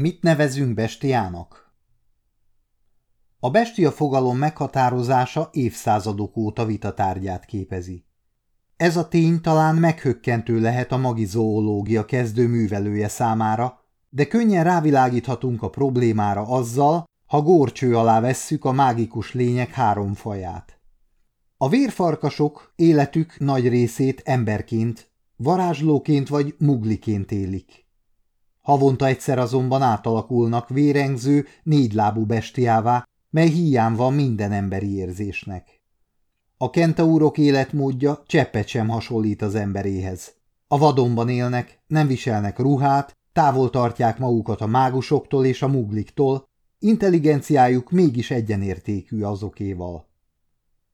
Mit nevezünk bestiának? A bestia fogalom meghatározása évszázadok óta vitatárgyát képezi. Ez a tény talán meghökkentő lehet a magizoológia kezdő művelője számára, de könnyen rávilágíthatunk a problémára azzal, ha górcső alá vesszük a mágikus lények három faját. A vérfarkasok életük nagy részét emberként, varázslóként vagy mugliként élik. Havonta egyszer azonban átalakulnak vérengző, négylábú bestiává, mely hiány van minden emberi érzésnek. A kentaurok életmódja cseppet sem hasonlít az emberéhez. A vadonban élnek, nem viselnek ruhát, távol tartják magukat a mágusoktól és a mugliktól, intelligenciájuk mégis egyenértékű azokéval.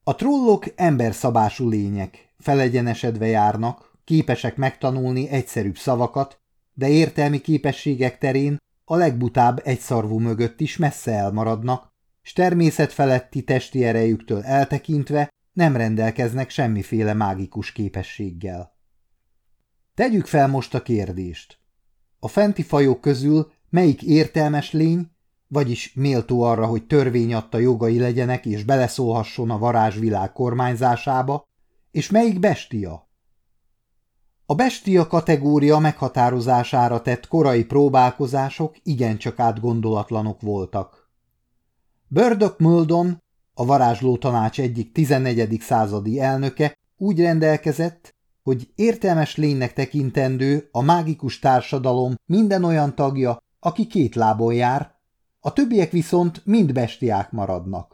A trollok emberszabású lények, felegyenesedve járnak, képesek megtanulni egyszerűbb szavakat, de értelmi képességek terén a legbutább egyszarvú mögött is messze elmaradnak, s természetfeletti testi erejüktől eltekintve nem rendelkeznek semmiféle mágikus képességgel. Tegyük fel most a kérdést. A fenti fajok közül melyik értelmes lény, vagyis méltó arra, hogy törvény adta jogai legyenek és beleszólhasson a varázsvilág kormányzásába, és melyik bestia? A bestia kategória meghatározására tett korai próbálkozások igencsak átgondolatlanok voltak. Bördök Muldon, a varázsló tanács egyik 14. századi elnöke úgy rendelkezett, hogy értelmes lénynek tekintendő a mágikus társadalom minden olyan tagja, aki két lábon jár, a többiek viszont mind bestiák maradnak.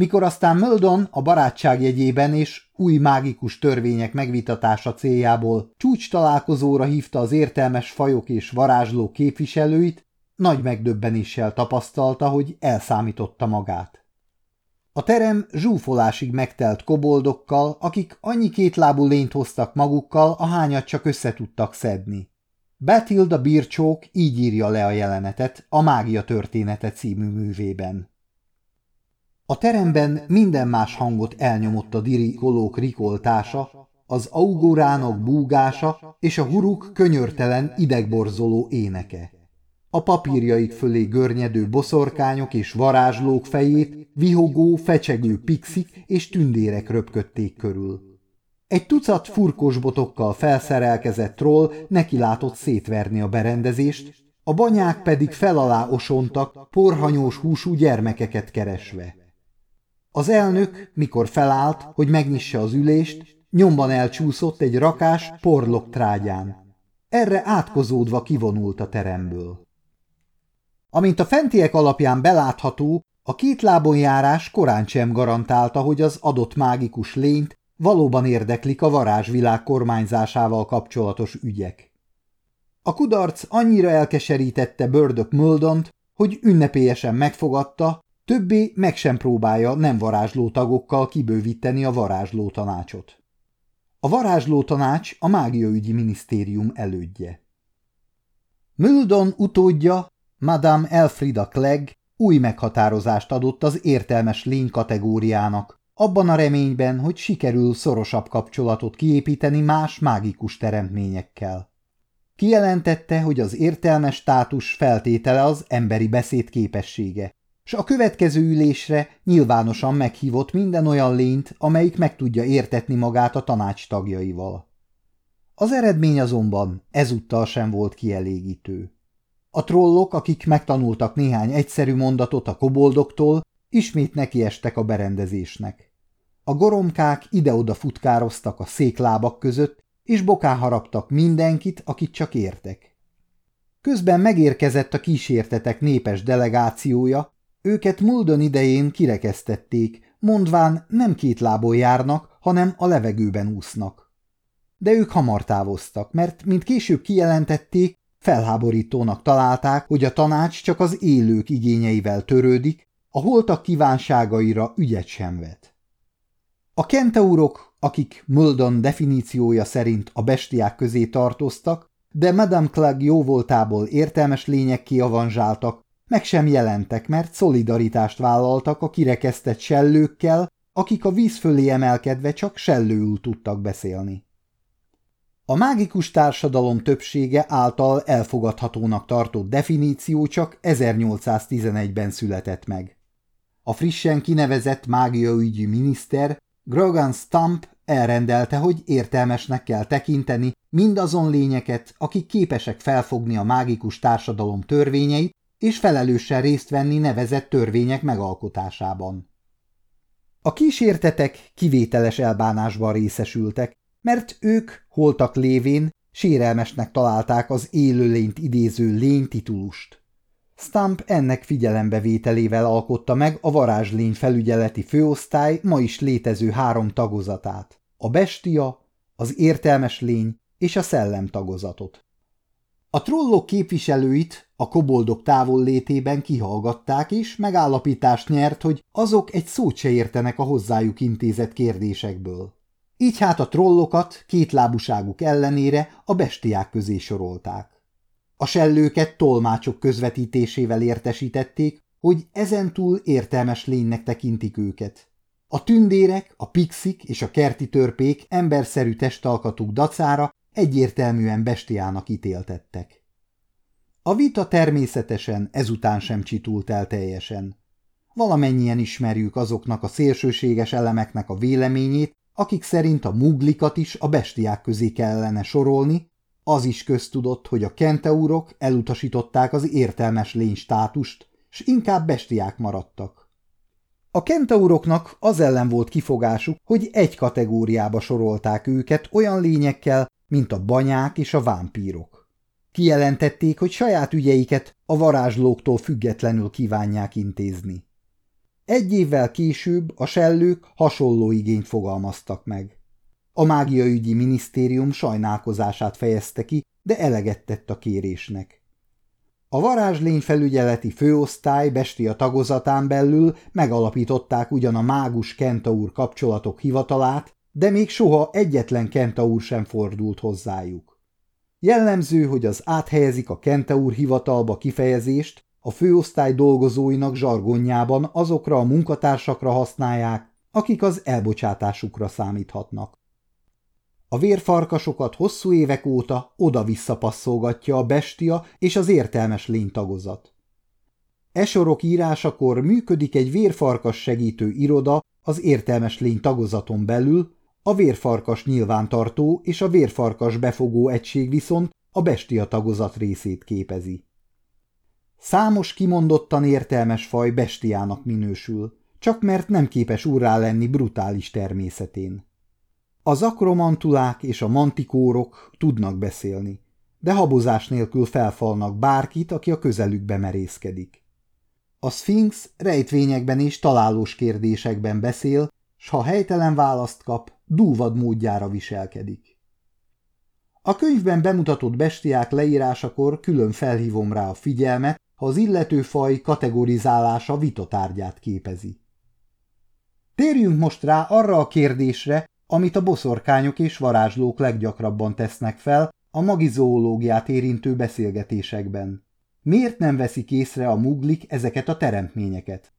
Mikor aztán Möldon a barátság jegyében és új mágikus törvények megvitatása céljából csúcs találkozóra hívta az értelmes fajok és varázsló képviselőit, nagy megdöbbenéssel tapasztalta, hogy elszámította magát. A terem zsúfolásig megtelt koboldokkal, akik annyi kétlábú lényt hoztak magukkal, ahányat csak össze tudtak szedni. Batilda Bircsók így írja le a jelenetet a Mágia története című művében. A teremben minden más hangot elnyomott a dirikolók rikoltása, az auguránok búgása és a huruk könyörtelen idegborzoló éneke. A papírjaik fölé görnyedő boszorkányok és varázslók fejét vihogó, fecsegő pixik és tündérek röpködték körül. Egy tucat furkosbotokkal felszerelkezett troll nekilátott szétverni a berendezést, a banyák pedig felalá osontak, porhanyós húsú gyermekeket keresve. Az elnök, mikor felállt, hogy megnyissa az ülést, nyomban elcsúszott egy rakás porlok trágyán. Erre átkozódva kivonult a teremből. Amint a fentiek alapján belátható, a két lábon járás korán sem garantálta, hogy az adott mágikus lényt valóban érdeklik a varázsvilág kormányzásával kapcsolatos ügyek. A kudarc annyira elkeserítette Bördök Muldont, hogy ünnepélyesen megfogadta, többé meg sem próbálja nem varázsló tagokkal kibővíteni a varázsló tanácsot. A varázsló tanács a mágiaügyi minisztérium elődje. Muldon utódja, Madame Elfrida Clegg új meghatározást adott az értelmes lény kategóriának, abban a reményben, hogy sikerül szorosabb kapcsolatot kiépíteni más mágikus teremtményekkel. Kijelentette, hogy az értelmes státus feltétele az emberi beszéd képessége, s a következő ülésre nyilvánosan meghívott minden olyan lényt, amelyik meg tudja értetni magát a tanács tagjaival. Az eredmény azonban ezúttal sem volt kielégítő. A trollok, akik megtanultak néhány egyszerű mondatot a koboldoktól, ismét nekiestek a berendezésnek. A goromkák ide-oda futkároztak a széklábak között, és boká haraptak mindenkit, akit csak értek. Közben megérkezett a kísértetek népes delegációja, őket Muldon idején kirekesztették, mondván nem két lábon járnak, hanem a levegőben úsznak. De ők hamar távoztak, mert, mint később kijelentették, felháborítónak találták, hogy a tanács csak az élők igényeivel törődik, a holtak kívánságaira ügyet sem vet. A kentaurok, akik Muldon definíciója szerint a bestiák közé tartoztak, de Madame Clegg jóvoltából értelmes lények kiavanzsáltak, meg sem jelentek, mert szolidaritást vállaltak a kirekesztett sellőkkel, akik a víz fölé emelkedve csak sellőül tudtak beszélni. A mágikus társadalom többsége által elfogadhatónak tartott definíció csak 1811-ben született meg. A frissen kinevezett mágiaügyi miniszter Grogan Stump elrendelte, hogy értelmesnek kell tekinteni mindazon lényeket, akik képesek felfogni a mágikus társadalom törvényeit, és felelősen részt venni nevezett törvények megalkotásában. A kísértetek kivételes elbánásban részesültek, mert ők, holtak lévén, sérelmesnek találták az élőlényt idéző lénytitulust. Stump ennek figyelembevételével alkotta meg a varázslény felügyeleti főosztály ma is létező három tagozatát, a bestia, az értelmes lény és a szellem tagozatot. A trollok képviselőit a koboldok távollétében kihallgatták, és megállapítást nyert, hogy azok egy szót se értenek a hozzájuk intézett kérdésekből. Így hát a trollokat kétlábúságuk ellenére a bestiák közé sorolták. A sellőket tolmácsok közvetítésével értesítették, hogy ezentúl értelmes lénynek tekintik őket. A tündérek, a pixik és a kerti törpék emberszerű testalkatuk dacára egyértelműen bestiának ítéltettek. A vita természetesen ezután sem csitult el teljesen. Valamennyien ismerjük azoknak a szélsőséges elemeknek a véleményét, akik szerint a muglikat is a bestiák közé kellene sorolni, az is köztudott, hogy a kenteurok elutasították az értelmes lény státust, s inkább bestiák maradtak. A kentauroknak az ellen volt kifogásuk, hogy egy kategóriába sorolták őket olyan lényekkel, mint a banyák és a vámpírok. Kijelentették, hogy saját ügyeiket a varázslóktól függetlenül kívánják intézni. Egy évvel később a sellők hasonló igényt fogalmaztak meg. A mágiaügyi minisztérium sajnálkozását fejezte ki, de eleget tett a kérésnek. A varázslény felügyeleti főosztály bestia tagozatán belül megalapították ugyan a mágus kentaur kapcsolatok hivatalát, de még soha egyetlen kentaur sem fordult hozzájuk. Jellemző, hogy az áthelyezik a kentaur hivatalba kifejezést, a főosztály dolgozóinak zsargonjában azokra a munkatársakra használják, akik az elbocsátásukra számíthatnak. A vérfarkasokat hosszú évek óta oda-vissza passzolgatja a bestia és az értelmes lénytagozat. E sorok írásakor működik egy vérfarkas segítő iroda az értelmes lény tagozaton belül, a vérfarkas nyilvántartó és a vérfarkas befogó egység viszont a bestia tagozat részét képezi. Számos kimondottan értelmes faj bestiának minősül, csak mert nem képes urrá lenni brutális természetén. Az akromantulák és a mantikórok tudnak beszélni, de habozás nélkül felfalnak bárkit, aki a közelükbe merészkedik. A szfinx rejtvényekben és találós kérdésekben beszél, s ha helytelen választ kap, dúvad módjára viselkedik. A könyvben bemutatott bestiák leírásakor külön felhívom rá a figyelmet, ha az illető faj kategorizálása vitatárgyát képezi. Térjünk most rá arra a kérdésre, amit a boszorkányok és varázslók leggyakrabban tesznek fel a magizoológiát érintő beszélgetésekben. Miért nem veszik észre a muglik ezeket a teremtményeket?